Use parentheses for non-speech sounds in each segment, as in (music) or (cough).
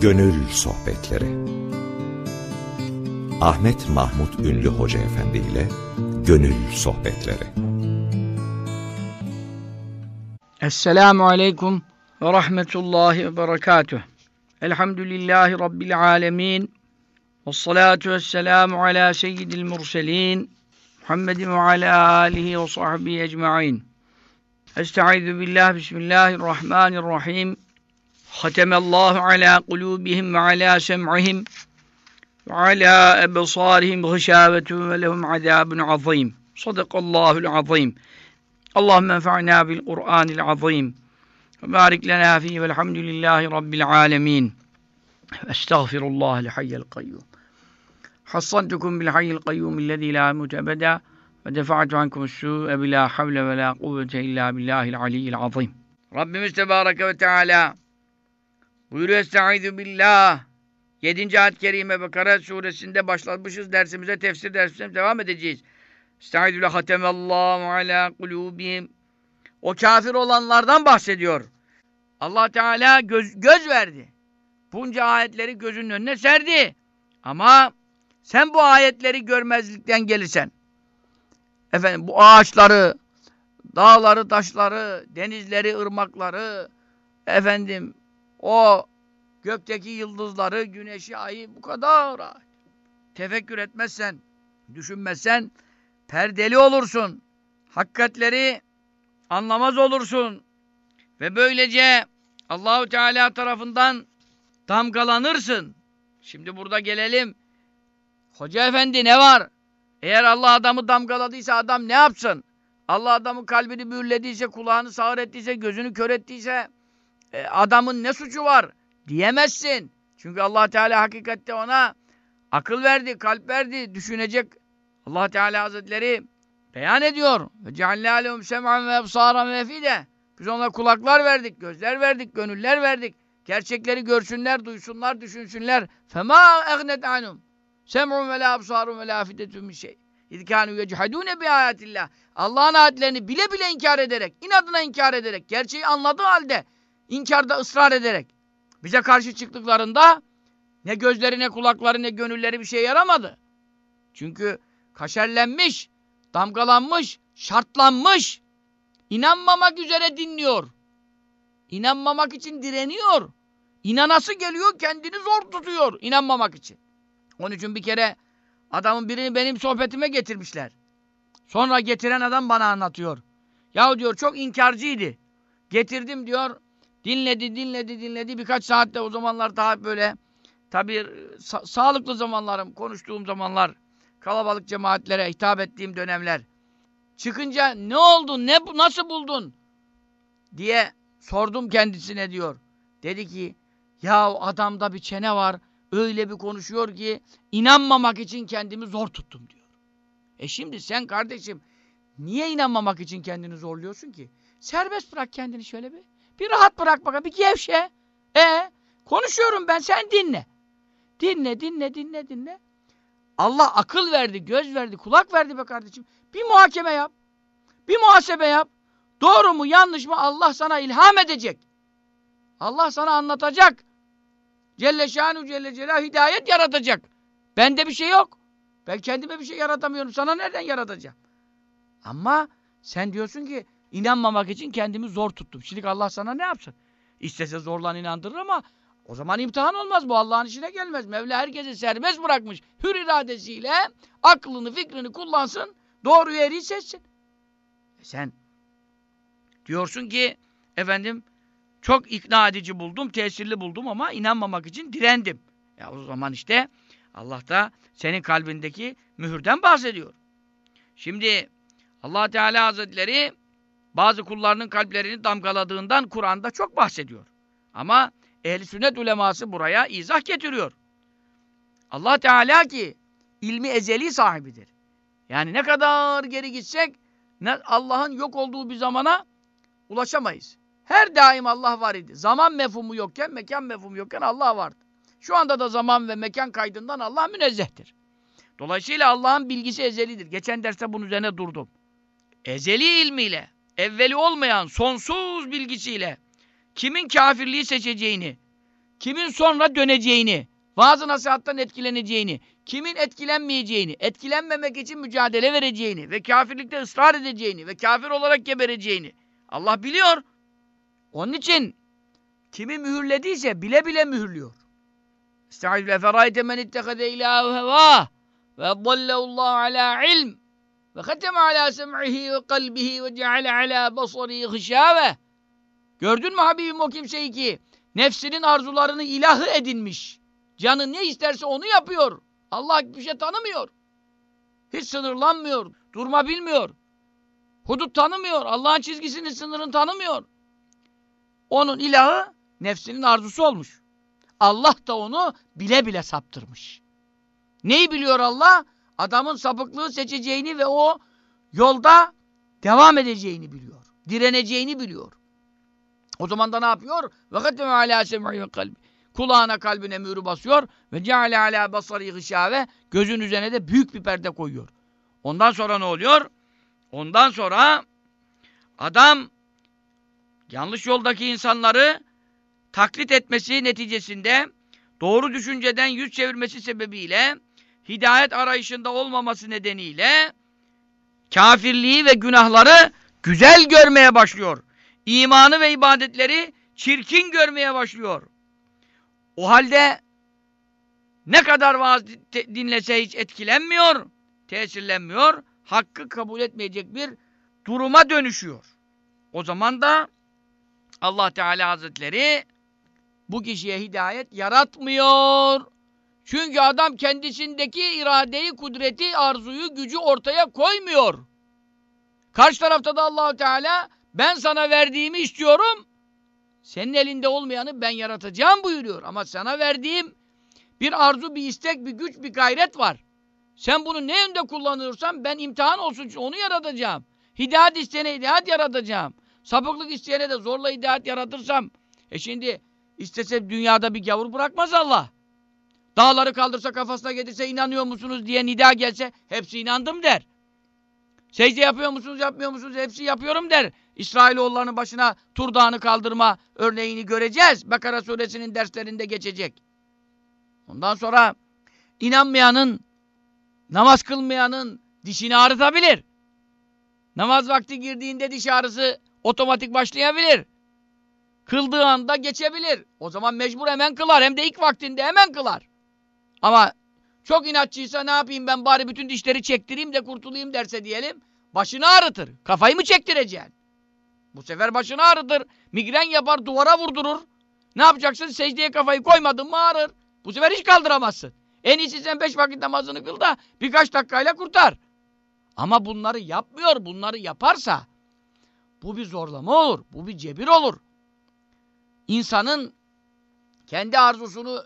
Gönül Sohbetleri Ahmet Mahmut Ünlü Hoca Efendi ile Gönül Sohbetleri Esselamu Aleyküm ve Rahmetullahi ve Berekatuh. Elhamdülillahi Rabbil Alemin. Ve salatu ve selamu ala seyyidil murselin. Muhammedin ve ala alihi ve sahbihi ecma'in. Estaizu billah, bismillahirrahmanirrahim. Hatemallahu ala kulubihim ve ala sem'ihim ve ala ebsarihim gışavetun ve lehum azabun azim. Sadakallahul azim. Allahümme enfa'na bil Kur'anil azim. Ve barik lena fihi velhamdülillahi rabbil alemin. Estağfirullah li hayyel kayyum. Hassantukum bil hayyel kayyum illezî la mutebeda ve defa'tu ankum s-sû'e bilâ havle ve lâ kuvvete illâ billâhil aliyyil azim. Rabbimiz Tebareke ve Teala buyuruyor Estaizu billah 7. ayet-i kerime Bekara suresinde başlamışız dersimize, tefsir dersimize devam edeceğiz. Estaizu le hatemallahu ala kulubihim. O kafir olanlardan bahsediyor. Allah Teala göz, göz verdi. Bunca ayetleri gözünün önüne serdi. Ama sen bu ayetleri görmezlikten gelirsen, efendim bu ağaçları, dağları, taşları, denizleri, ırmakları, efendim o gökteki yıldızları, güneşi, ayı bu kadar tefekkür etmezsen, düşünmezsen perdeli olursun. Hakikatleri anlamaz olursun. Ve böylece Allahu Teala tarafından damgalanırsın. Şimdi burada gelelim. Hoca efendi ne var? Eğer Allah adamı damgaladıysa adam ne yapsın? Allah adamın kalbini mühürlediyse, kulağını sağır ettiyse, gözünü kör ettiyse e, adamın ne suçu var? Diyemezsin. Çünkü Allah Teala hakikatte ona akıl verdi, kalp verdi, düşünecek Allah Teala Hazretleri beyan ediyor. Sem'an ve ebsaran ve fide. Biz onlara kulaklar verdik, gözler verdik, gönüller verdik. Gerçekleri görsünler, duysunlar, düşünsünler. Fema anum. Sem'un ve la absarun ve la afidetun min şey. İzkânû yechadûne bi ayatillah. Allah'ın ayetlerini bile bile inkar ederek, inadına inkar ederek, gerçeği anladığı halde inkarda ısrar ederek bize karşı çıktıklarında ne gözleri ne kulakları ne gönülleri bir şey yaramadı. Çünkü kaşerlenmiş, damgalanmış, şartlanmış, inanmamak üzere dinliyor. İnanmamak için direniyor. İnanası geliyor, kendini zor tutuyor inanmamak için. Onun için bir kere adamın birini benim sohbetime getirmişler. Sonra getiren adam bana anlatıyor. Yahu diyor çok inkarcıydı. Getirdim diyor, dinledi, dinledi, dinledi. Birkaç saatte o zamanlar daha böyle, tabii sa sağlıklı zamanlarım, konuştuğum zamanlar, kalabalık cemaatlere hitap ettiğim dönemler. Çıkınca ne oldu, ne nasıl buldun diye sordum kendisine diyor. Dedi ki ya adamda bir çene var öyle bir konuşuyor ki inanmamak için kendimi zor tuttum diyor. E şimdi sen kardeşim niye inanmamak için kendini zorluyorsun ki? Serbest bırak kendini şöyle bir. Bir rahat bırak bakalım bir gevşe. E konuşuyorum ben sen dinle. Dinle dinle dinle dinle. Allah akıl verdi, göz verdi, kulak verdi be kardeşim. Bir muhakeme yap. Bir muhasebe yap. Doğru mu, yanlış mı Allah sana ilham edecek. Allah sana anlatacak. Celle şanu Celle Celal hidayet yaratacak. Bende bir şey yok. Ben kendime bir şey yaratamıyorum. Sana nereden yaratacağım? Ama sen diyorsun ki inanmamak için kendimi zor tuttum. Şimdi Allah sana ne yapsın? İstese zorlan inandırır ama o zaman imtihan olmaz. Bu Allah'ın işine gelmez. Mevla herkesi serbest bırakmış. Hür iradesiyle aklını, fikrini kullansın. Doğru yeri seçsin. E sen diyorsun ki efendim çok ikna edici buldum, tesirli buldum ama inanmamak için direndim. Ya o zaman işte Allah da senin kalbindeki mühürden bahsediyor. Şimdi Allah Teala Hazretleri bazı kullarının kalplerini damgaladığından Kur'an'da çok bahsediyor. Ama ehl sünnet uleması buraya izah getiriyor. Allah Teala ki ilmi ezeli sahibidir. Yani ne kadar geri gitsek Allah'ın yok olduğu bir zamana ulaşamayız. Her daim Allah var idi. Zaman mefhumu yokken, mekan mefhumu yokken Allah vardı. Şu anda da zaman ve mekan kaydından Allah münezzehtir. Dolayısıyla Allah'ın bilgisi ezelidir. Geçen derste bunun üzerine durdum. Ezeli ilmiyle, evveli olmayan sonsuz bilgisiyle kimin kafirliği seçeceğini, kimin sonra döneceğini, vaaz nasihattan etkileneceğini, kimin etkilenmeyeceğini, etkilenmemek için mücadele vereceğini ve kafirlikte ısrar edeceğini ve kafir olarak gebereceğini Allah biliyor. Onun için kimi mühürlediyse bile bile mühürlüyor. Bile ferayte men ittehade ilâhu hevâh ve dallallahu ala ilm ve khateme ala sem'ihi ve kalbihi ve ceale ala basari gışâve. Gördün mü Habibim o kimseyi ki nefsinin arzularını ilahı edinmiş. Canı ne isterse onu yapıyor. Allah bir şey tanımıyor. Hiç sınırlanmıyor. Durma bilmiyor. Hudut tanımıyor. Allah'ın çizgisini, sınırını tanımıyor. Onun ilahı nefsinin arzusu olmuş. Allah da onu bile bile saptırmış. Neyi biliyor Allah? Adamın sapıklığı seçeceğini ve o yolda devam edeceğini biliyor. Direneceğini biliyor. O zaman da ne yapıyor? Ve alâ sem'i kalbi. Kulağına kalbine mührü basıyor ve ceale alâ basarî gışâve gözün üzerine de büyük bir perde koyuyor. Ondan sonra ne oluyor? Ondan sonra adam yanlış yoldaki insanları taklit etmesi neticesinde doğru düşünceden yüz çevirmesi sebebiyle hidayet arayışında olmaması nedeniyle kafirliği ve günahları güzel görmeye başlıyor. İmanı ve ibadetleri çirkin görmeye başlıyor. O halde ne kadar vaaz dinlese hiç etkilenmiyor, tesirlenmiyor, hakkı kabul etmeyecek bir duruma dönüşüyor. O zaman da Allah Teala Hazretleri bu kişiye hidayet yaratmıyor. Çünkü adam kendisindeki iradeyi, kudreti, arzuyu, gücü ortaya koymuyor. Karşı tarafta da Allahu Teala ben sana verdiğimi istiyorum. Senin elinde olmayanı ben yaratacağım buyuruyor. Ama sana verdiğim bir arzu, bir istek, bir güç, bir gayret var. Sen bunu ne yönde kullanırsan ben imtihan olsun onu yaratacağım. Hidayet isteyene hidayet yaratacağım. Sapıklık isteyene de zorla hidayet yaratırsam e şimdi istese dünyada bir gavur bırakmaz Allah. Dağları kaldırsa kafasına getirse inanıyor musunuz diye nida gelse hepsi inandım der. Secde yapıyor musunuz yapmıyor musunuz hepsi yapıyorum der. İsrailoğullarının başına Tur Dağı'nı kaldırma örneğini göreceğiz. Bakara suresinin derslerinde geçecek. Ondan sonra inanmayanın, namaz kılmayanın dişini ağrıtabilir. Namaz vakti girdiğinde diş ağrısı otomatik başlayabilir. Kıldığı anda geçebilir. O zaman mecbur hemen kılar. Hem de ilk vaktinde hemen kılar. Ama çok inatçıysa ne yapayım ben bari bütün dişleri çektireyim de kurtulayım derse diyelim. Başını ağrıtır. Kafayı mı çektireceksin? Bu sefer başını ağrıtır. Migren yapar, duvara vurdurur. Ne yapacaksın? Secdeye kafayı koymadın mı ağrır. Bu sefer hiç kaldıramazsın. En iyisi sen beş vakit namazını kıl da birkaç dakikayla kurtar. Ama bunları yapmıyor. Bunları yaparsa bu bir zorlama olur. Bu bir cebir olur. İnsanın kendi arzusunu,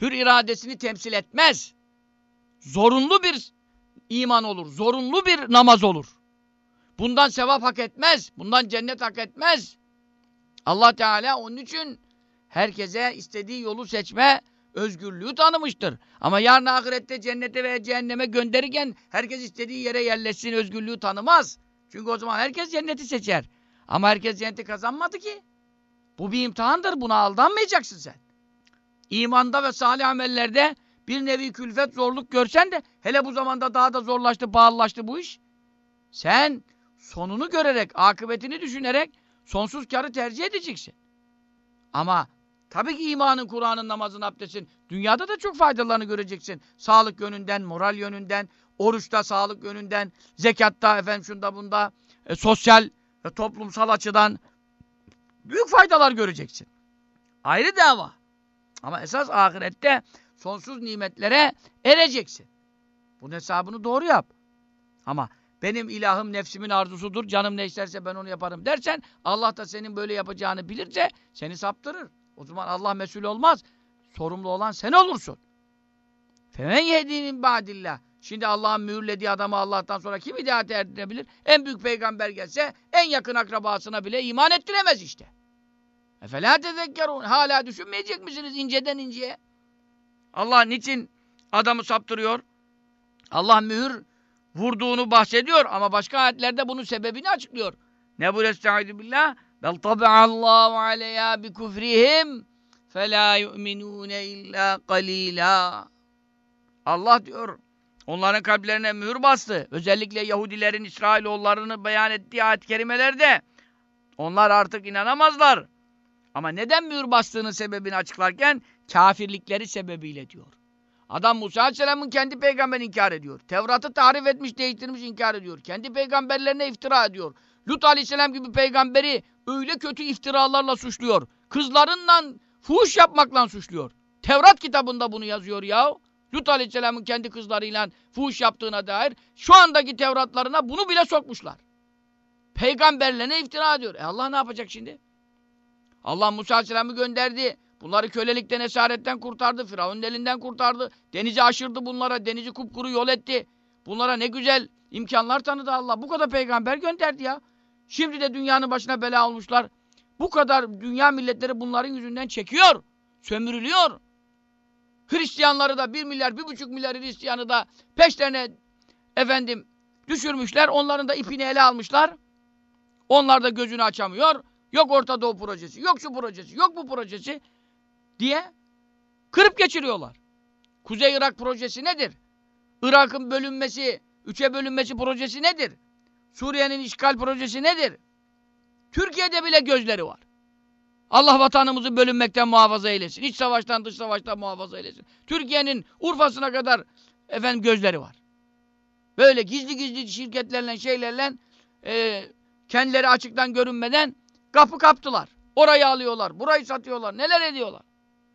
hür iradesini temsil etmez. Zorunlu bir iman olur. Zorunlu bir namaz olur. Bundan sevap hak etmez. Bundan cennet hak etmez. Allah Teala onun için herkese istediği yolu seçme özgürlüğü tanımıştır. Ama yarın ahirette cennete veya cehenneme gönderirken herkes istediği yere yerleşsin özgürlüğü tanımaz. Çünkü o zaman herkes cenneti seçer. Ama herkes cenneti kazanmadı ki. Bu bir imtihandır. Buna aldanmayacaksın sen. İmanda ve salih amellerde bir nevi külfet, zorluk görsen de hele bu zamanda daha da zorlaştı, pahalılaştı bu iş. Sen sonunu görerek, akıbetini düşünerek sonsuz karı tercih edeceksin. Ama tabii ki imanın, Kur'an'ın, namazın, abdestin dünyada da çok faydalarını göreceksin. Sağlık yönünden, moral yönünden, oruçta, sağlık yönünden, zekatta, efendim şunda bunda, e, sosyal ve toplumsal açıdan büyük faydalar göreceksin. Ayrı dava. Ama esas ahirette sonsuz nimetlere ereceksin. Bunun hesabını doğru yap. Ama benim ilahım nefsimin arzusudur, canım ne isterse ben onu yaparım dersen Allah da senin böyle yapacağını bilirse seni saptırır. O zaman Allah mesul olmaz. Sorumlu olan sen olursun. Femen yedinin badillah. Şimdi Allah'ın mühürlediği adamı Allah'tan sonra kim hidayet erdirebilir? En büyük peygamber gelse en yakın akrabasına bile iman ettiremez işte. Efela tezekkerun. Hala düşünmeyecek misiniz inceden inceye? Allah niçin adamı saptırıyor? Allah mühür vurduğunu bahsediyor ama başka ayetlerde bunun sebebini açıklıyor. Ne bu estaizu billah? Bel tabi'allahu aleyha bi kufrihim felâ yu'minûne illâ qalîlâ. Allah diyor, onların kalplerine mühür bastı. Özellikle Yahudilerin İsrailoğullarını beyan ettiği ayet-i kerimelerde onlar artık inanamazlar. Ama neden mühür bastığının sebebini açıklarken kafirlikleri sebebiyle diyor. Adam Musa Aleyhisselam'ın kendi peygamberini inkar ediyor. Tevrat'ı tahrif etmiş, değiştirmiş, inkar ediyor. Kendi peygamberlerine iftira ediyor. Lut Aleyhisselam gibi peygamberi öyle kötü iftiralarla suçluyor. Kızlarınla fuhuş yapmakla suçluyor. Tevrat kitabında bunu yazıyor ya. Lut Aleyhisselam'ın kendi kızlarıyla fuhuş yaptığına dair şu andaki Tevratlarına bunu bile sokmuşlar. Peygamberlerine iftira ediyor. E Allah ne yapacak şimdi? Allah Musa Aleyhisselam'ı gönderdi. Bunları kölelikten, esaretten kurtardı. Firavun'un elinden kurtardı. Denizi aşırdı bunlara. Denizi kupkuru yol etti. Bunlara ne güzel imkanlar tanıdı Allah. Bu kadar peygamber gönderdi ya. Şimdi de dünyanın başına bela olmuşlar. Bu kadar dünya milletleri bunların yüzünden çekiyor. Sömürülüyor. Hristiyanları da bir milyar, bir buçuk milyar Hristiyanı da peşlerine efendim düşürmüşler. Onların da ipini ele almışlar. Onlar da gözünü açamıyor. Yok Orta Doğu projesi, yok şu projesi, yok bu projesi diye kırıp geçiriyorlar. Kuzey Irak projesi nedir? Irak'ın bölünmesi, üçe bölünmesi projesi nedir? Suriye'nin işgal projesi nedir? Türkiye'de bile gözleri var. Allah vatanımızı bölünmekten muhafaza eylesin. İç savaştan dış savaştan muhafaza eylesin. Türkiye'nin Urfa'sına kadar efendim gözleri var. Böyle gizli gizli şirketlerle şeylerle e, kendileri açıktan görünmeden kapı kaptılar. Orayı alıyorlar, burayı satıyorlar, neler ediyorlar.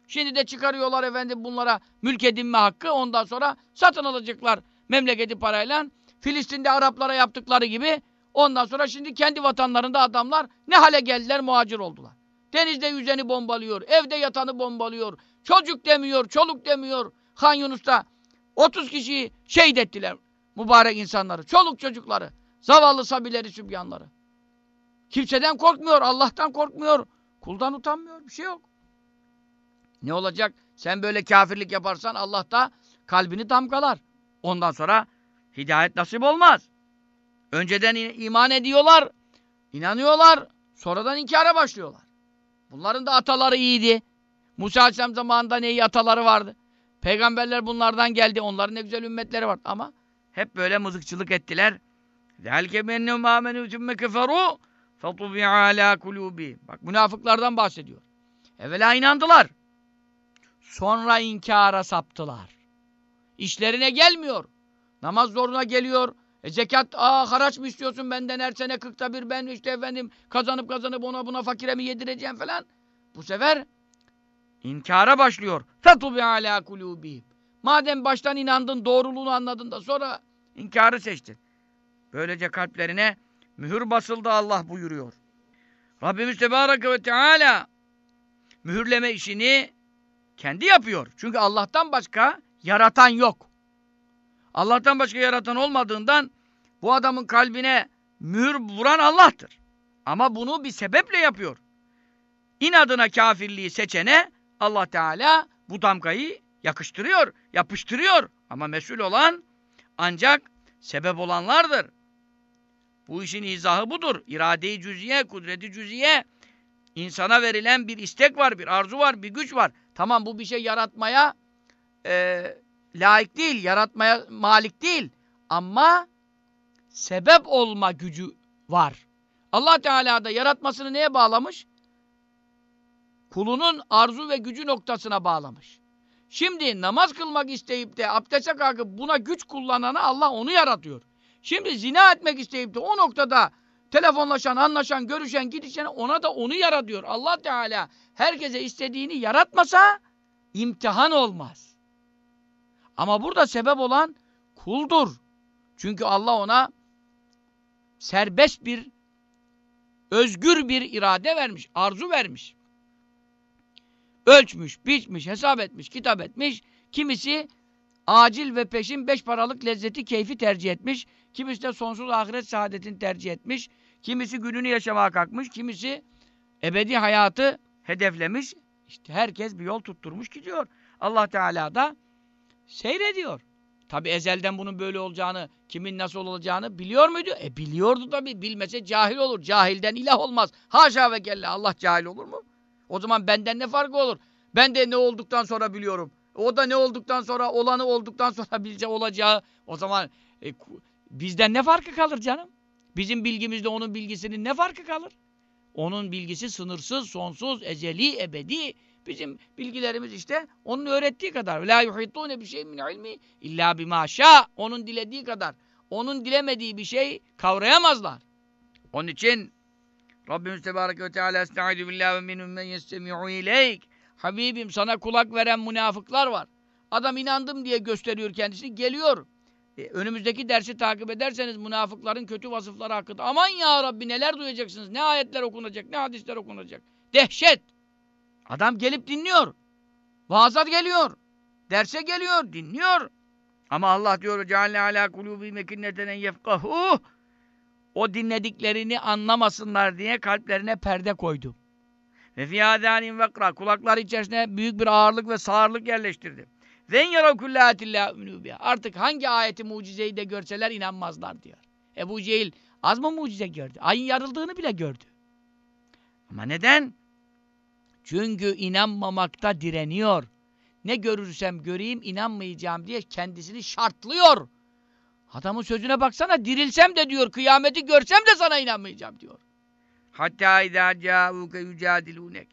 Şimdi de çıkarıyorlar efendim bunlara mülk edinme hakkı. Ondan sonra satın alacaklar memleketi parayla. Filistin'de Araplara yaptıkları gibi ondan sonra şimdi kendi vatanlarında adamlar ne hale geldiler muhacir oldular. Denizde yüzeni bombalıyor, evde yatanı bombalıyor, çocuk demiyor, çoluk demiyor. Han Yunus'ta 30 kişiyi şehit ettiler mübarek insanları, çoluk çocukları, zavallı sabileri, sübyanları. Kimseden korkmuyor, Allah'tan korkmuyor, kuldan utanmıyor, bir şey yok. Ne olacak? Sen böyle kafirlik yaparsan Allah da kalbini damgalar. Ondan sonra hidayet nasip olmaz. Önceden iman ediyorlar, inanıyorlar, sonradan inkara başlıyorlar. Bunların da ataları iyiydi. Musa Aleyhisselam zamanında ne iyi ataları vardı. Peygamberler bunlardan geldi. Onların ne güzel ümmetleri var. Ama hep böyle mızıkçılık ettiler. ذَلْكَ بَنَّهُمْ آمَنُوا ثُمَّ كَفَرُوا فَطُبِعَ عَلَى قُلُوبِهِمْ Bak münafıklardan bahsediyor. Evvela inandılar. Sonra inkara saptılar. İşlerine gelmiyor. Namaz zoruna geliyor. E zekat, aa haraç mı istiyorsun benden her sene kırkta bir ben işte efendim kazanıp kazanıp ona buna fakire mi yedireceğim falan. Bu sefer inkara başlıyor. Fetubi ala kulubihim. Madem baştan inandın, doğruluğunu anladın da sonra inkarı seçtin. Böylece kalplerine mühür basıldı Allah buyuruyor. Rabbimiz Tebareke ve Teala mühürleme işini kendi yapıyor. Çünkü Allah'tan başka yaratan yok. Allah'tan başka yaratan olmadığından bu adamın kalbine mühür vuran Allah'tır. Ama bunu bir sebeple yapıyor. İnadına kafirliği seçene Allah Teala bu damgayı yakıştırıyor, yapıştırıyor. Ama mesul olan ancak sebep olanlardır. Bu işin izahı budur. İrade-i cüziye, kudreti cüziye. insana verilen bir istek var, bir arzu var, bir güç var. Tamam bu bir şey yaratmaya e, layık değil, yaratmaya malik değil. Ama sebep olma gücü var. Allah Teala da yaratmasını neye bağlamış? Kulunun arzu ve gücü noktasına bağlamış. Şimdi namaz kılmak isteyip de abdeste kalkıp buna güç kullanana Allah onu yaratıyor. Şimdi zina etmek isteyip de o noktada telefonlaşan, anlaşan, görüşen, gidişen ona da onu yaratıyor. Allah Teala herkese istediğini yaratmasa imtihan olmaz. Ama burada sebep olan kuldur. Çünkü Allah ona serbest bir, özgür bir irade vermiş, arzu vermiş. Ölçmüş, biçmiş, hesap etmiş, kitap etmiş. Kimisi acil ve peşin beş paralık lezzeti, keyfi tercih etmiş. Kimisi de sonsuz ahiret saadetini tercih etmiş. Kimisi gününü yaşamaya kalkmış. Kimisi ebedi hayatı hedeflemiş. İşte herkes bir yol tutturmuş gidiyor. Allah Teala da seyrediyor. Tabi ezelden bunun böyle olacağını, kimin nasıl olacağını biliyor muydu? E biliyordu tabi. Bilmese cahil olur. Cahilden ilah olmaz. Haşa ve kella Allah cahil olur mu? O zaman benden ne farkı olur? Ben de ne olduktan sonra biliyorum. O da ne olduktan sonra, olanı olduktan sonra (laughs) bilece olacağı. O zaman e, bizden ne farkı kalır canım? Bizim bilgimizde onun bilgisinin ne farkı kalır? Onun bilgisi sınırsız, sonsuz, eceli, ebedi. Bizim bilgilerimiz işte onun öğrettiği kadar. La yuhitune bir şey min ilmi illa bima şa. Onun dilediği kadar. Onun dilemediği bir şey kavrayamazlar. Onun için Rabbimiz Tebareke ve Teala Estaizu billahi ve minhum men yestemi'u ileyk. Habibim sana kulak veren münafıklar var. Adam inandım diye gösteriyor kendisini. Geliyor. E, önümüzdeki dersi takip ederseniz münafıkların kötü vasıfları hakkında. Aman ya Rabbi neler duyacaksınız. Ne ayetler okunacak, ne hadisler okunacak. Dehşet. Adam gelip dinliyor. Vaazat geliyor. Derse geliyor, dinliyor. Ama Allah diyor cealle ala kulubi mekinneten yefkahu. O dinlediklerini anlamasınlar diye kalplerine perde koydu. Ve fiyadanin vekra kulakları içerisine büyük bir ağırlık ve sağırlık yerleştirdi. Ven yarav kullatillah Artık hangi ayeti mucizeyi de görseler inanmazlar diyor. Ebu Cehil az mı mucize gördü? Ayın yarıldığını bile gördü. Ama neden? Çünkü inanmamakta direniyor. Ne görürsem göreyim inanmayacağım diye kendisini şartlıyor. Adamın sözüne baksana dirilsem de diyor kıyameti görsem de sana inanmayacağım diyor. Hatta izâ câûke yücâdilûnek.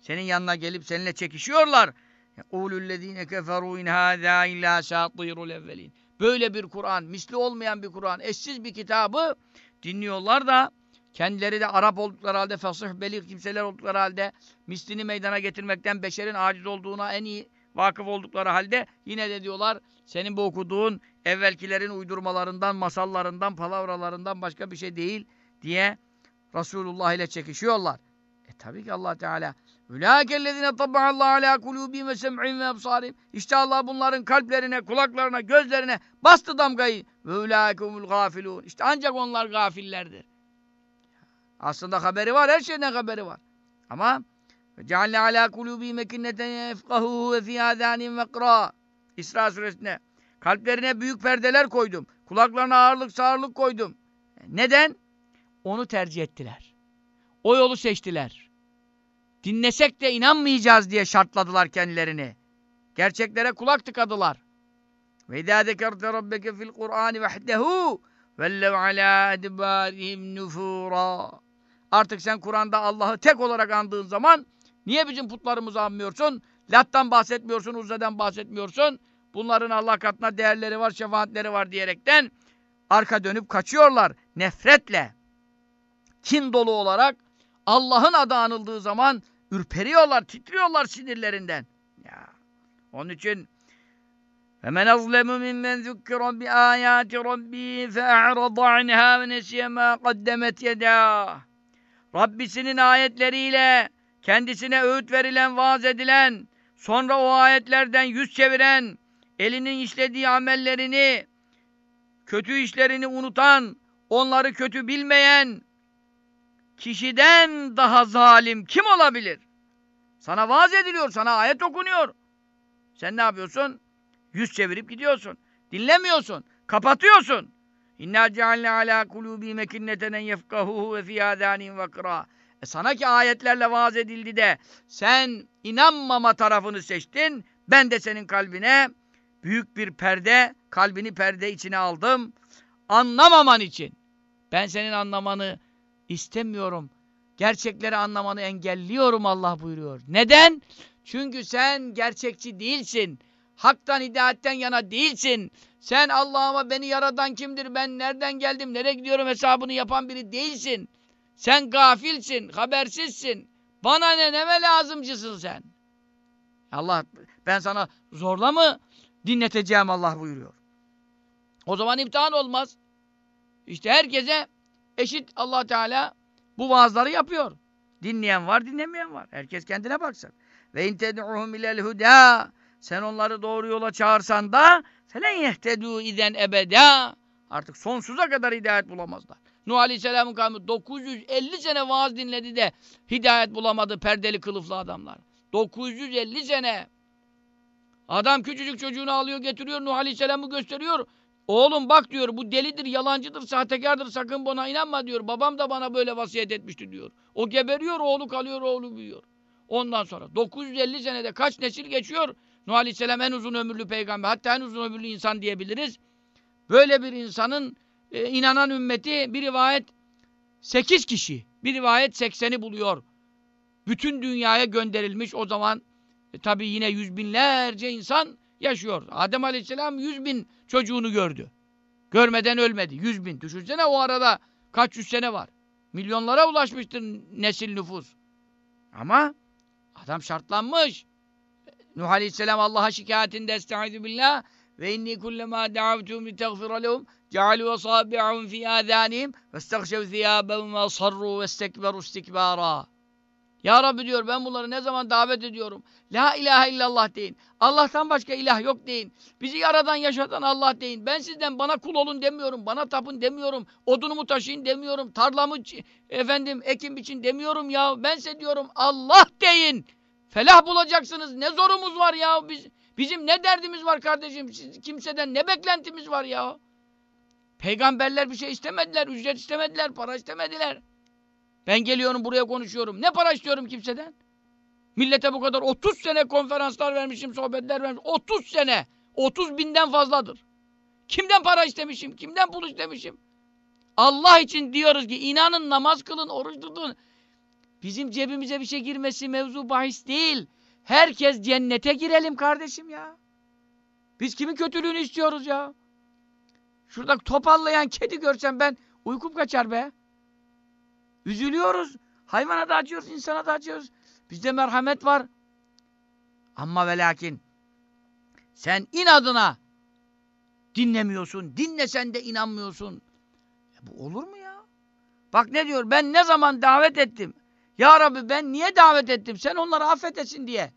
Senin yanına gelip seninle çekişiyorlar. Yekûlüllezîne keferû in hâzâ illâ sâtîrul evvelîn. Böyle bir Kur'an, misli olmayan bir Kur'an, eşsiz bir kitabı dinliyorlar da kendileri de Arap oldukları halde, fasih belir kimseler oldukları halde mislini meydana getirmekten beşerin aciz olduğuna en iyi vakıf oldukları halde yine de diyorlar senin bu okuduğun evvelkilerin uydurmalarından, masallarından, palavralarından başka bir şey değil diye Resulullah ile çekişiyorlar. E tabii ki Allah Teala Ülâkellezine tabba'allahu alâ kulûbîm ve sem'in ve ebsârim. İşte Allah bunların kalplerine, kulaklarına, gözlerine bastı damgayı. Ve ulâkumul gâfilûn. İşte ancak onlar gafillerdir. Aslında haberi var, her şeyden haberi var. Ama cealle alâ kulûbîm ekinneten yefkahû ve fî âzânin vekrâ. İsra suresinde. Kalplerine büyük perdeler koydum. Kulaklarına ağırlık, sağırlık koydum. Neden? Onu tercih ettiler. O yolu seçtiler. Dinlesek de inanmayacağız diye şartladılar kendilerini. Gerçeklere kulak tıkadılar. Ve izâ zekerte rabbeke fil Kur'an vahdehu vellev alâ edbârihim nufûrâ. Artık sen Kur'an'da Allah'ı tek olarak andığın zaman niye bizim putlarımızı anmıyorsun? Lat'tan bahsetmiyorsun, Uzze'den bahsetmiyorsun. Bunların Allah katına değerleri var, şefaatleri var diyerekten arka dönüp kaçıyorlar nefretle. Kin dolu olarak Allah'ın adı anıldığı zaman ürperiyorlar, titriyorlar sinirlerinden. Ya. Onun için فَمَنْ أَظْلَمُ مِمَّنْ ذُكِّرَ بِآيَاتِ رَبِّهِ فَأَعْرَضَ عَنْهَا وَنَسِيَ مَا قَدَّمَتْ يَدَاهُ Rabbisinin ayetleriyle kendisine öğüt verilen, vaaz edilen, sonra o ayetlerden yüz çeviren, elinin işlediği amellerini, kötü işlerini unutan, onları kötü bilmeyen, kişiden daha zalim kim olabilir? Sana vaaz ediliyor, sana ayet okunuyor. Sen ne yapıyorsun? Yüz çevirip gidiyorsun. Dinlemiyorsun. Kapatıyorsun. İnna cealne ala kulubi mekinneten yefkahuhu ve fi vakra. E sana ki ayetlerle vaaz edildi de sen inanmama tarafını seçtin. Ben de senin kalbine büyük bir perde, kalbini perde içine aldım. Anlamaman için. Ben senin anlamanı istemiyorum. Gerçekleri anlamanı engelliyorum Allah buyuruyor. Neden? Çünkü sen gerçekçi değilsin. Haktan, hidayetten yana değilsin. Sen Allah'ıma beni yaradan kimdir, ben nereden geldim, nereye gidiyorum hesabını yapan biri değilsin. Sen gafilsin, habersizsin. Bana ne, neme lazımcısın sen? Allah, ben sana zorla mı dinleteceğim Allah buyuruyor. O zaman imtihan olmaz. İşte herkese eşit allah Teala bu vaazları yapıyor. Dinleyen var, dinlemeyen var. Herkes kendine baksın. Ve in ted'uhum ilel huda sen onları doğru yola çağırsan da felen yehtedû iden ebeda artık sonsuza kadar hidayet bulamazlar. Nuh Aleyhisselam'ın kavmi 950 sene vaaz dinledi de hidayet bulamadı perdeli kılıflı adamlar. 950 sene. Adam küçücük çocuğunu alıyor getiriyor Nuh Aleyhisselam'ı gösteriyor. Oğlum bak diyor bu delidir, yalancıdır, sahtekardır sakın buna inanma diyor. Babam da bana böyle vasiyet etmişti diyor. O geberiyor, oğlu kalıyor, oğlu büyüyor. Ondan sonra 950 senede kaç nesil geçiyor? Nuh Aleyhisselam en uzun ömürlü peygamber. Hatta en uzun ömürlü insan diyebiliriz. Böyle bir insanın e, inanan ümmeti bir rivayet 8 kişi. Bir rivayet 80'i buluyor. Bütün dünyaya gönderilmiş o zaman e, tabi yine yüz binlerce insan yaşıyor. Adem Aleyhisselam yüz bin çocuğunu gördü. Görmeden ölmedi. Yüz bin. Düşünsene o arada kaç yüz sene var. Milyonlara ulaşmıştır nesil nüfus. Ama adam şartlanmış. Nuh Aleyhisselam Allah'a şikayetinde estaizu billah ve inni kullema da'avtuhum li teğfira lehum cealu asabi'ahum fi âzânihim ve istekşev thiyâbehum ve sarru ve istekberu istikbâra. Ya Rabbi diyor ben bunları ne zaman davet ediyorum. La ilahe illallah deyin. Allah'tan başka ilah yok deyin. Bizi yaradan yaşatan Allah deyin. Ben sizden bana kul olun demiyorum. Bana tapın demiyorum. Odunumu taşıyın demiyorum. Tarlamı efendim ekim biçin demiyorum ya. Ben size diyorum Allah deyin. Felah bulacaksınız. Ne zorumuz var ya. Biz, bizim ne derdimiz var kardeşim. Siz, kimseden ne beklentimiz var ya. Peygamberler bir şey istemediler. Ücret istemediler. Para istemediler. Ben geliyorum buraya konuşuyorum. Ne para istiyorum kimseden? Millete bu kadar 30 sene konferanslar vermişim, sohbetler vermişim. 30 sene. 30 binden fazladır. Kimden para istemişim? Kimden pul istemişim? Allah için diyoruz ki inanın namaz kılın, oruç tutun. Bizim cebimize bir şey girmesi mevzu bahis değil. Herkes cennete girelim kardeşim ya. Biz kimin kötülüğünü istiyoruz ya? Şurada topallayan kedi görsem ben uykum kaçar be. Üzülüyoruz. Hayvana da acıyoruz, insana da acıyoruz. Bizde merhamet var. Ama ve lakin sen inadına dinlemiyorsun. Dinlesen de inanmıyorsun. E bu olur mu ya? Bak ne diyor? Ben ne zaman davet ettim? Ya Rabbi ben niye davet ettim? Sen onları affetesin diye.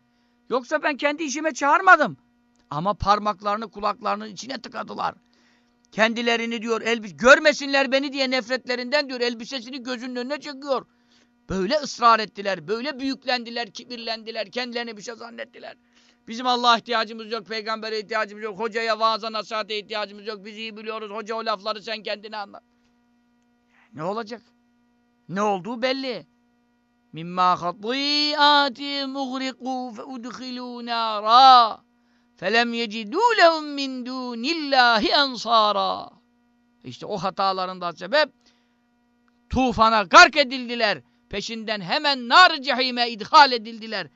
Yoksa ben kendi işime çağırmadım. Ama parmaklarını kulaklarının içine tıkadılar. Kendilerini diyor elbis görmesinler beni diye nefretlerinden diyor elbisesini gözünün önüne çekiyor. Böyle ısrar ettiler, böyle büyüklendiler, kibirlendiler, kendilerini bir şey zannettiler. Bizim Allah'a ihtiyacımız yok, peygambere ihtiyacımız yok, hocaya, vaaza, nasihate ihtiyacımız yok. Biz iyi biliyoruz, hoca o lafları sen kendine anlat. Ne olacak? Ne olduğu belli. Mimma hati'atihim ughriqu fe udkhilû nârâ felem yecidû lehum min dûnillâhi ensârâ. İşte o hatalarından sebep tufana gark edildiler. Peşinden hemen nar cehime idhal edildiler.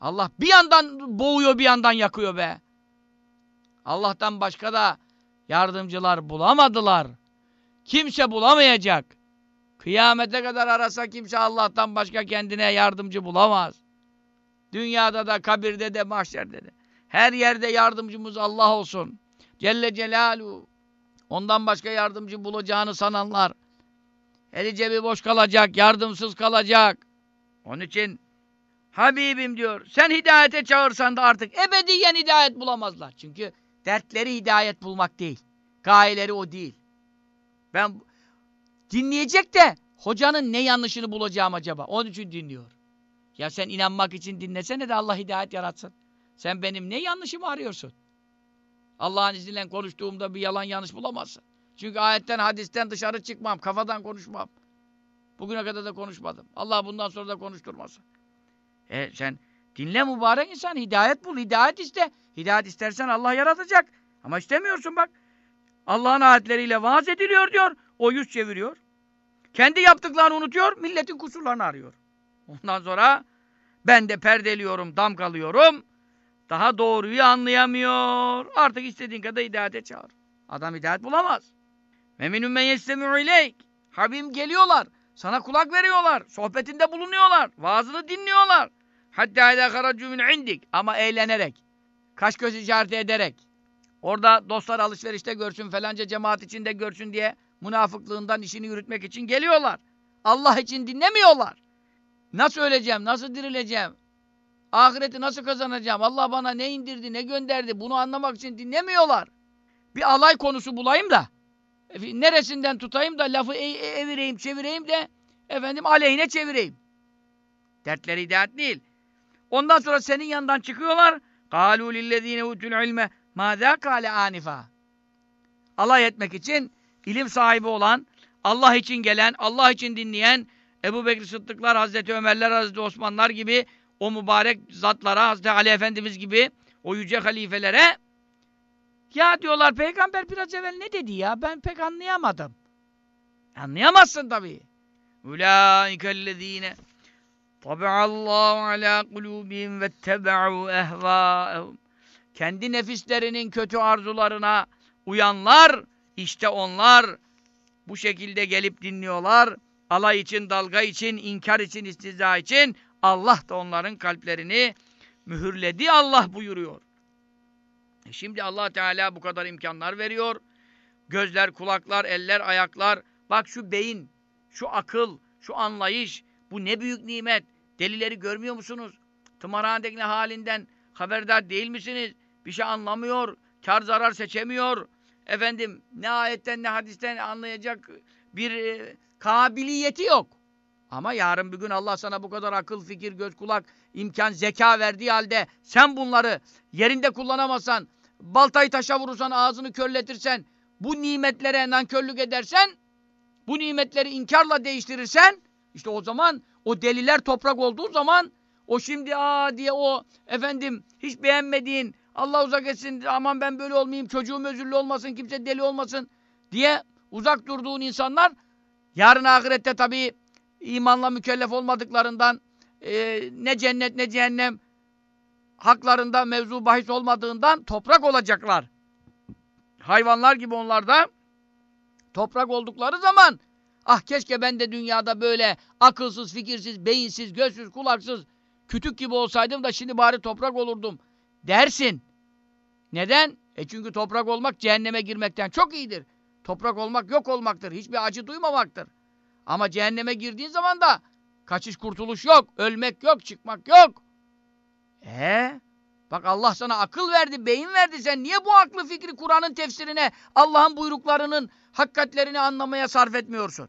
Allah bir yandan boğuyor bir yandan yakıyor be. Allah'tan başka da yardımcılar bulamadılar. Kimse bulamayacak. Kıyamete kadar arasa kimse Allah'tan başka kendine yardımcı bulamaz. Dünyada da, kabirde de, mahşerde de. Her yerde yardımcımız Allah olsun. Celle Celaluhu. Ondan başka yardımcı bulacağını sananlar eli cebi boş kalacak, yardımsız kalacak. Onun için Habibim diyor, sen hidayete çağırsan da artık ebediyen hidayet bulamazlar. Çünkü dertleri hidayet bulmak değil. Gayeleri o değil. Ben dinleyecek de hocanın ne yanlışını bulacağım acaba? Onun için dinliyor. Ya sen inanmak için dinlesene de Allah hidayet yaratsın. Sen benim ne yanlışımı arıyorsun? Allah'ın izniyle konuştuğumda bir yalan yanlış bulamazsın. Çünkü ayetten, hadisten dışarı çıkmam, kafadan konuşmam. Bugüne kadar da konuşmadım. Allah bundan sonra da konuşturmasın. E sen dinle mübarek insan, hidayet bul, hidayet iste. Hidayet istersen Allah yaratacak. Ama istemiyorsun bak. Allah'ın ayetleriyle vaaz ediliyor diyor, o yüz çeviriyor. Kendi yaptıklarını unutuyor, milletin kusurlarını arıyor. Ondan sonra ben de perdeliyorum, damgalıyorum. Daha doğruyu anlayamıyor. Artık istediğin kadar hidayete çağır. Adam hidayet bulamaz. Ve minum men yestemi'u ileyk. Geliyorlar. Sana kulak veriyorlar. Sohbetinde bulunuyorlar. Vaazını dinliyorlar. Hatta idâ haracû min indik. Ama eğlenerek. Kaş göz işareti ederek. Orada dostlar alışverişte görsün falanca cemaat içinde görsün diye münafıklığından işini yürütmek için geliyorlar. Allah için dinlemiyorlar. Nasıl öleceğim? Nasıl dirileceğim? Ahireti nasıl kazanacağım? Allah bana ne indirdi, ne gönderdi? Bunu anlamak için dinlemiyorlar. Bir alay konusu bulayım da neresinden tutayım da lafı e e evireyim, çevireyim de efendim aleyhine çevireyim. Dertleri hidayet değil. Ondan sonra senin yanından çıkıyorlar. قَالُوا لِلَّذ۪ينَ اُوتُوا الْعِلْمَ مَاذَا قَالَ آنِفًا Alay etmek için ilim sahibi olan, Allah için gelen, Allah için dinleyen Ebu Bekir Sıddıklar, Hazreti Ömerler, Hazreti Osmanlar gibi o mübarek zatlara, Hazreti Ali Efendimiz gibi o yüce halifelere ya diyorlar peygamber biraz evvel ne dedi ya ben pek anlayamadım. Anlayamazsın tabii. Ulaikellezine tabi'allahu ala kulubihim ve tebe'u ehvâehum. Kendi nefislerinin kötü arzularına uyanlar, işte onlar bu şekilde gelip dinliyorlar. Alay için, dalga için, inkar için, istiza için Allah da onların kalplerini mühürledi Allah buyuruyor. E şimdi Allah Teala bu kadar imkanlar veriyor. Gözler, kulaklar, eller, ayaklar. Bak şu beyin, şu akıl, şu anlayış. Bu ne büyük nimet. Delileri görmüyor musunuz? Tımarhanedeki halinden haberdar değil misiniz? Bir şey anlamıyor. Kar zarar seçemiyor. Efendim ne ayetten ne hadisten anlayacak bir e, kabiliyeti yok. Ama yarın bir gün Allah sana bu kadar akıl, fikir, göz, kulak, imkan, zeka verdiği halde sen bunları yerinde kullanamazsan, baltayı taşa vurursan, ağzını körletirsen, bu nimetlere nankörlük edersen, bu nimetleri inkarla değiştirirsen, işte o zaman o deliler toprak olduğu zaman o şimdi aa diye o efendim hiç beğenmediğin Allah uzak etsin aman ben böyle olmayayım çocuğum özürlü olmasın kimse deli olmasın diye uzak durduğun insanlar yarın ahirette tabii imanla mükellef olmadıklarından e, ne cennet ne cehennem haklarında mevzu bahis olmadığından toprak olacaklar. Hayvanlar gibi onlar da toprak oldukları zaman ah keşke ben de dünyada böyle akılsız, fikirsiz, beyinsiz, gözsüz, kulaksız, kütük gibi olsaydım da şimdi bari toprak olurdum dersin. Neden? E çünkü toprak olmak cehenneme girmekten çok iyidir. Toprak olmak yok olmaktır. Hiçbir acı duymamaktır. Ama cehenneme girdiğin zaman da kaçış kurtuluş yok. Ölmek yok, çıkmak yok. E Bak Allah sana akıl verdi, beyin verdi. Sen niye bu aklı fikri Kur'an'ın tefsirine, Allah'ın buyruklarının hakikatlerini anlamaya sarf etmiyorsun?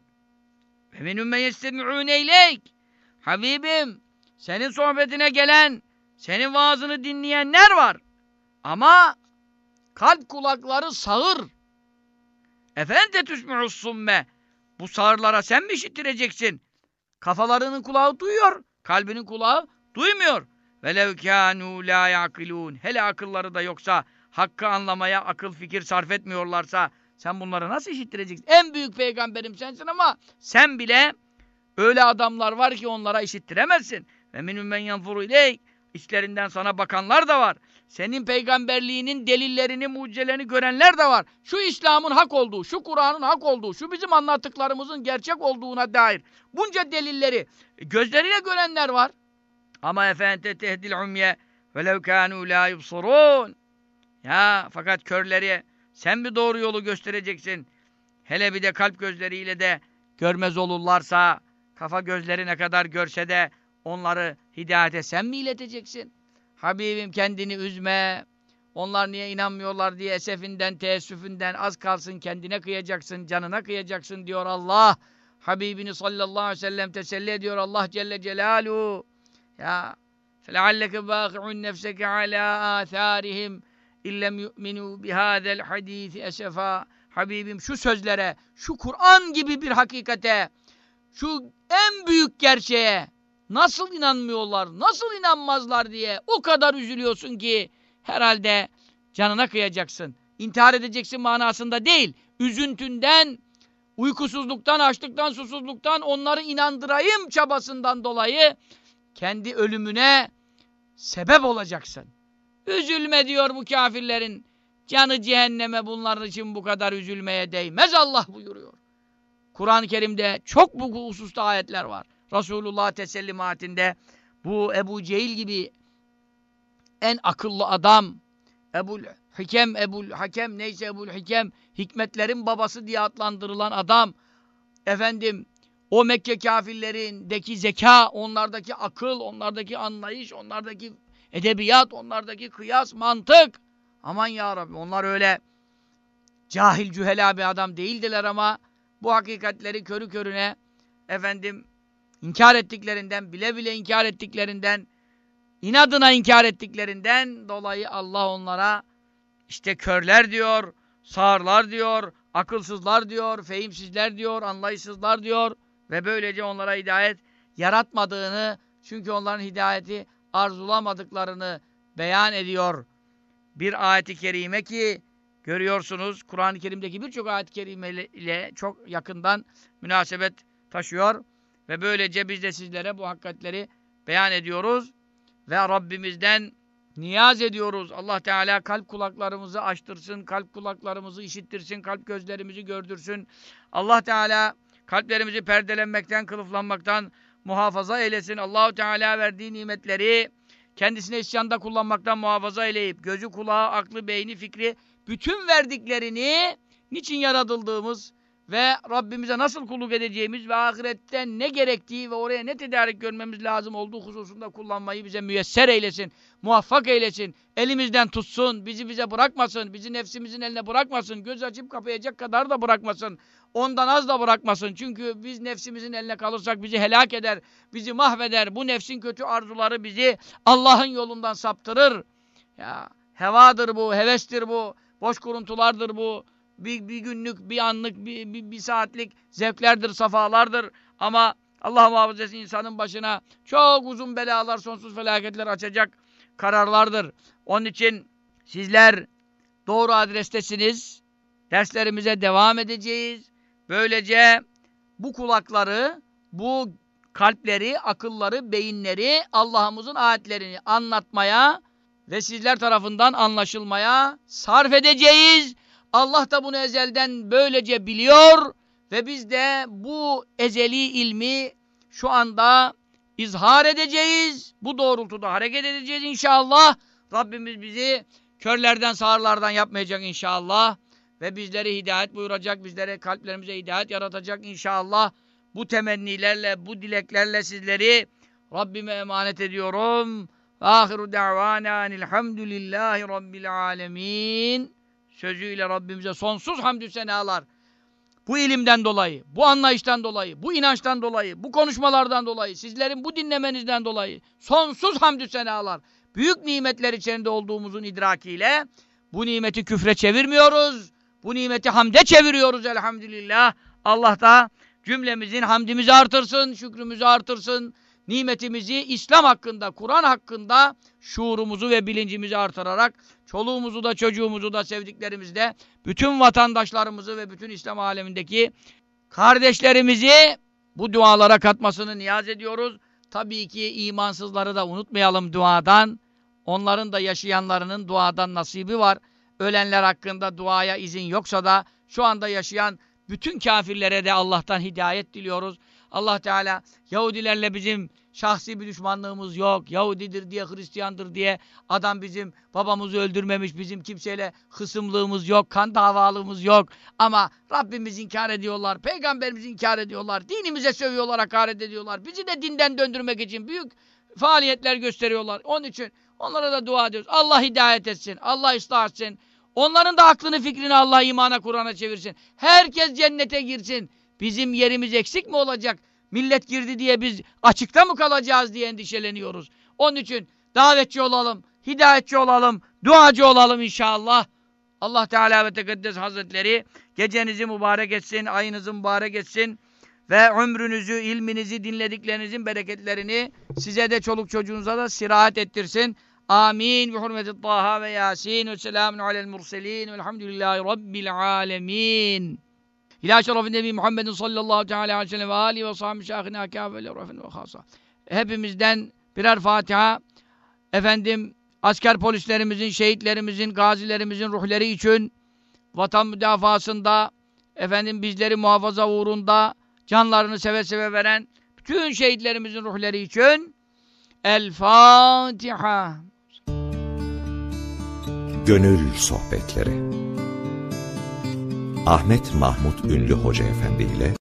Ve minhum men yestemi'ûne ileyk. Habibim, senin sohbetine gelen, senin vaazını dinleyenler var. Ama kalp kulakları sağır. Efende tüsmü'us summe. Bu sağırlara sen mi işittireceksin? Kafalarının kulağı duyuyor, kalbinin kulağı duymuyor. Velev kânû lâ yâkilûn. Hele akılları da yoksa, hakkı anlamaya akıl fikir sarf etmiyorlarsa, sen bunları nasıl işittireceksin? En büyük peygamberim sensin ama sen bile öyle adamlar var ki onlara işittiremezsin. Ve minhum men yanfuru ileyk. İçlerinden sana bakanlar da var. Senin peygamberliğinin delillerini, mucizelerini görenler de var. Şu İslam'ın hak olduğu, şu Kur'an'ın hak olduğu, şu bizim anlattıklarımızın gerçek olduğuna dair bunca delilleri gözleriyle görenler var. Ama efente tehdil umye velev kânû lâ yubsurûn. Ya fakat körleri sen mi doğru yolu göstereceksin? Hele bir de kalp gözleriyle de görmez olurlarsa, kafa gözleri ne kadar görse de onları hidayete sen mi ileteceksin? Habibim kendini üzme. Onlar niye inanmıyorlar diye esefinden, teessüfünden az kalsın kendine kıyacaksın, canına kıyacaksın diyor Allah. Habibini sallallahu aleyhi ve sellem teselli ediyor Allah Celle Celaluhu. Ya فَلَعَلَّكَ بَاقِعُنْ نَفْسَكَ عَلَى آثَارِهِمْ اِلَّمْ يُؤْمِنُوا بِهَذَا الْحَد۪يثِ اَسَفًا Habibim şu sözlere, şu Kur'an gibi bir hakikate, şu en büyük gerçeğe nasıl inanmıyorlar, nasıl inanmazlar diye o kadar üzülüyorsun ki herhalde canına kıyacaksın. İntihar edeceksin manasında değil. Üzüntünden, uykusuzluktan, açlıktan, susuzluktan onları inandırayım çabasından dolayı kendi ölümüne sebep olacaksın. Üzülme diyor bu kafirlerin. Canı cehenneme bunların için bu kadar üzülmeye değmez Allah buyuruyor. Kur'an-ı Kerim'de çok bu hususta ayetler var. Resulullah tesellimatinde bu Ebu Cehil gibi en akıllı adam Ebul Hikem, Ebul Hakem neyse Ebul Hikem hikmetlerin babası diye adlandırılan adam efendim o Mekke kafirlerindeki zeka, onlardaki akıl, onlardaki anlayış, onlardaki edebiyat, onlardaki kıyas, mantık. Aman ya Rabbi onlar öyle cahil cühela bir adam değildiler ama bu hakikatleri körü körüne efendim inkar ettiklerinden, bile bile inkar ettiklerinden, inadına inkar ettiklerinden dolayı Allah onlara işte körler diyor, sağırlar diyor, akılsızlar diyor, fehimsizler diyor, anlayışsızlar diyor ve böylece onlara hidayet yaratmadığını çünkü onların hidayeti arzulamadıklarını beyan ediyor. Bir ayet-i kerime ki görüyorsunuz Kur'an-ı Kerim'deki birçok ayet-i kerime ile çok yakından münasebet taşıyor ve böylece biz de sizlere bu hakikatleri beyan ediyoruz ve Rabbimizden niyaz ediyoruz. Allah Teala kalp kulaklarımızı açtırsın, kalp kulaklarımızı işittirsin, kalp gözlerimizi gördürsün. Allah Teala kalplerimizi perdelenmekten, kılıflanmaktan muhafaza eylesin. Allahu Teala verdiği nimetleri kendisine isyanda kullanmaktan muhafaza eyleyip gözü, kulağı, aklı, beyni, fikri bütün verdiklerini niçin yaratıldığımız ve Rabbimize nasıl kulluk edeceğimiz ve ahirette ne gerektiği ve oraya ne tedarik görmemiz lazım olduğu hususunda kullanmayı bize müyesser eylesin, muvaffak eylesin, elimizden tutsun, bizi bize bırakmasın, bizi nefsimizin eline bırakmasın, göz açıp kapayacak kadar da bırakmasın, ondan az da bırakmasın. Çünkü biz nefsimizin eline kalırsak bizi helak eder, bizi mahveder, bu nefsin kötü arzuları bizi Allah'ın yolundan saptırır. Ya hevadır bu, hevestir bu, boş kuruntulardır bu, bir, bir günlük, bir anlık, bir, bir, bir saatlik zevklerdir, safalardır. Ama Allah muhafaza insanın başına çok uzun belalar, sonsuz felaketler açacak kararlardır. Onun için sizler doğru adrestesiniz. Derslerimize devam edeceğiz. Böylece bu kulakları, bu kalpleri, akılları, beyinleri Allah'ımızın ayetlerini anlatmaya ve sizler tarafından anlaşılmaya sarf edeceğiz. Allah da bunu ezelden böylece biliyor ve biz de bu ezeli ilmi şu anda izhar edeceğiz. Bu doğrultuda hareket edeceğiz inşallah. Rabbimiz bizi körlerden sağırlardan yapmayacak inşallah. Ve bizleri hidayet buyuracak, bizlere kalplerimize hidayet yaratacak inşallah. Bu temennilerle, bu dileklerle sizleri Rabbime emanet ediyorum. Ahiru da'vana enilhamdülillahi rabbil alemin sözüyle Rabbimize sonsuz hamdü senalar. Bu ilimden dolayı, bu anlayıştan dolayı, bu inançtan dolayı, bu konuşmalardan dolayı, sizlerin bu dinlemenizden dolayı sonsuz hamdü senalar. Büyük nimetler içerisinde olduğumuzun idrakiyle bu nimeti küfre çevirmiyoruz. Bu nimeti hamde çeviriyoruz elhamdülillah. Allah da cümlemizin hamdimizi artırsın, şükrümüzü artırsın. Nimetimizi İslam hakkında, Kur'an hakkında şuurumuzu ve bilincimizi artırarak çoluğumuzu da çocuğumuzu da sevdiklerimizi de bütün vatandaşlarımızı ve bütün İslam alemindeki kardeşlerimizi bu dualara katmasını niyaz ediyoruz. Tabii ki imansızları da unutmayalım duadan. Onların da yaşayanlarının duadan nasibi var. Ölenler hakkında duaya izin yoksa da şu anda yaşayan bütün kafirlere de Allah'tan hidayet diliyoruz. Allah Teala Yahudilerle bizim şahsi bir düşmanlığımız yok. Yahudidir diye, Hristiyandır diye adam bizim babamızı öldürmemiş, bizim kimseyle hısımlığımız yok, kan davalığımız yok. Ama Rabbimiz inkar ediyorlar, peygamberimizi inkar ediyorlar, dinimize sövüyorlar, hakaret ediyorlar. Bizi de dinden döndürmek için büyük faaliyetler gösteriyorlar. Onun için onlara da dua ediyoruz. Allah hidayet etsin, Allah ıslah etsin. Onların da aklını fikrini Allah imana Kur'an'a çevirsin. Herkes cennete girsin. Bizim yerimiz eksik mi olacak? Millet girdi diye biz açıkta mı kalacağız diye endişeleniyoruz. Onun için davetçi olalım, hidayetçi olalım, duacı olalım inşallah. Allah Teala ve Tekaddes Hazretleri gecenizi mübarek etsin, ayınızı mübarek etsin ve ömrünüzü, ilminizi, dinlediklerinizin bereketlerini size de çoluk çocuğunuza da sirahat ettirsin. Amin. Bi hurmeti Taha ve Yasin ve selamun alel murselin velhamdülillahi rabbil alemin. İlâ şerefin Nebi Muhammedin sallallahu teala aleyhi ve sellem ve âlihi ve sahbihi şâhine kâfe ve ve khâsa. Hepimizden birer Fatiha, efendim asker polislerimizin, şehitlerimizin, gazilerimizin ruhları için vatan müdafasında, efendim bizleri muhafaza uğrunda canlarını seve seve veren bütün şehitlerimizin ruhları için El Fatiha. Gönül Sohbetleri Ahmet Mahmut Ünlü Hoca Efendi ile